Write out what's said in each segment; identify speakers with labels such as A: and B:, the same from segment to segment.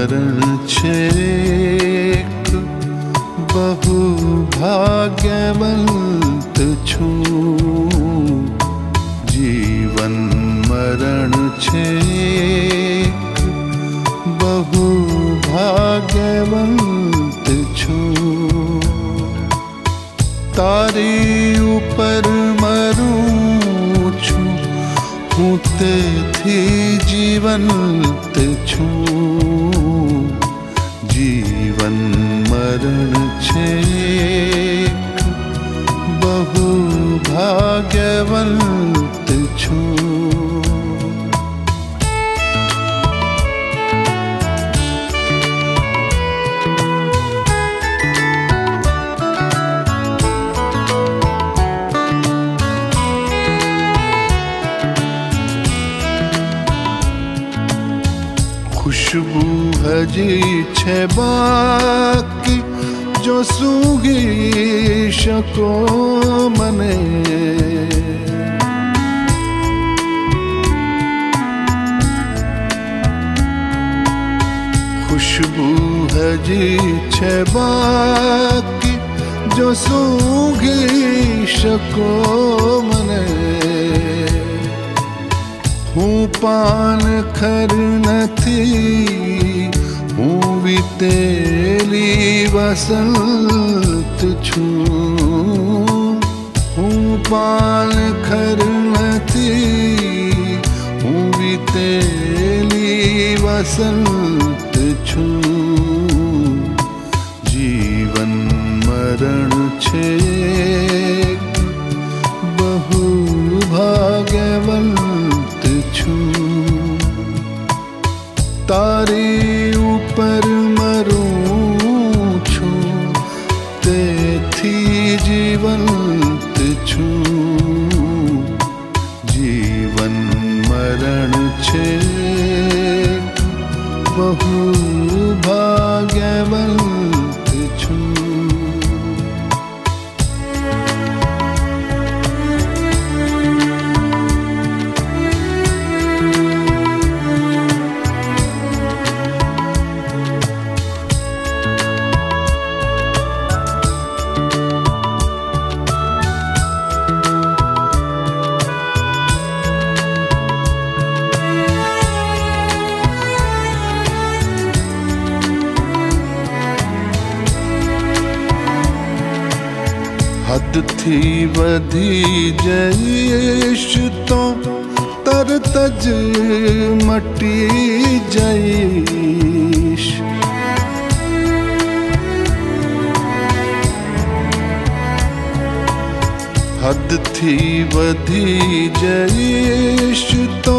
A: शरण छेक बहु भाग्यवंत छु। जीवन मरण छेक बहु भाग्यवंत छु। तारी ऊपर मरू छू। हूँ थी जीवंत छू। खुशबू हजी छे बाकी, जो सूगी शको मने। खुशबू हजी छे बाकी, जो सूगी शको मने। હું પાન ખર નથી હું વિતેલી વસંત છું હું પાન ખર નથી હું વિતેલી વસંત છું જીવન મરણ છે બહુ ભાગ્યવંત जीवन मरण छे। बहु भगवन् थी वधी जयेश तो तर तज मटी जयेश हद थी वधी जयेश तो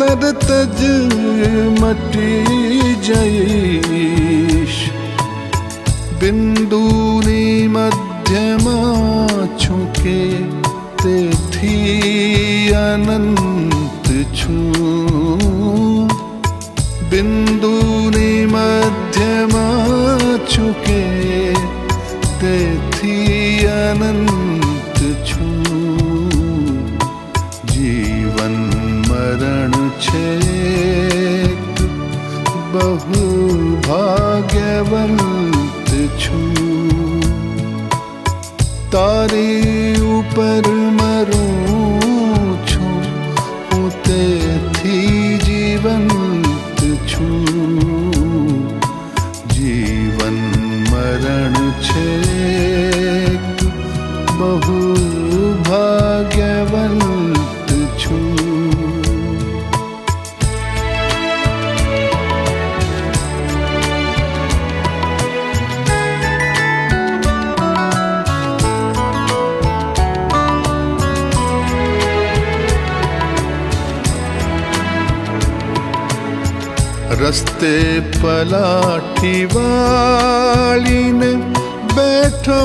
A: तर तज मटी जयेश बिंदू नी मद મધ્યમાં છું કે તેથી અનંત છું બિંદુની મધ્યમાં છું કે તેથી અનંત છું જીવન મરણ છે બહુ ભાગ્યવંત છું तारे ऊपर रस्ते पलाठी वाली ने बैठो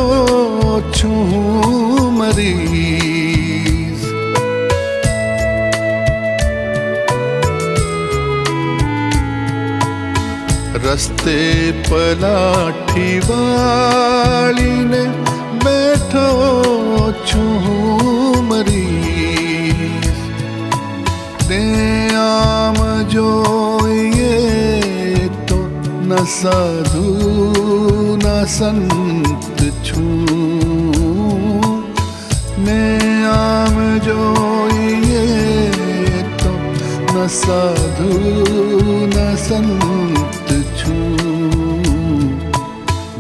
A: छूं मरीज रस्ते पलाठी वाली ने साधु न संत छू। ने आम जो ये तो न साधु, न संत छू।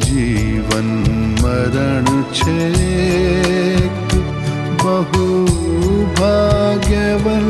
A: जीवन मरण छे बहु भाग्यवल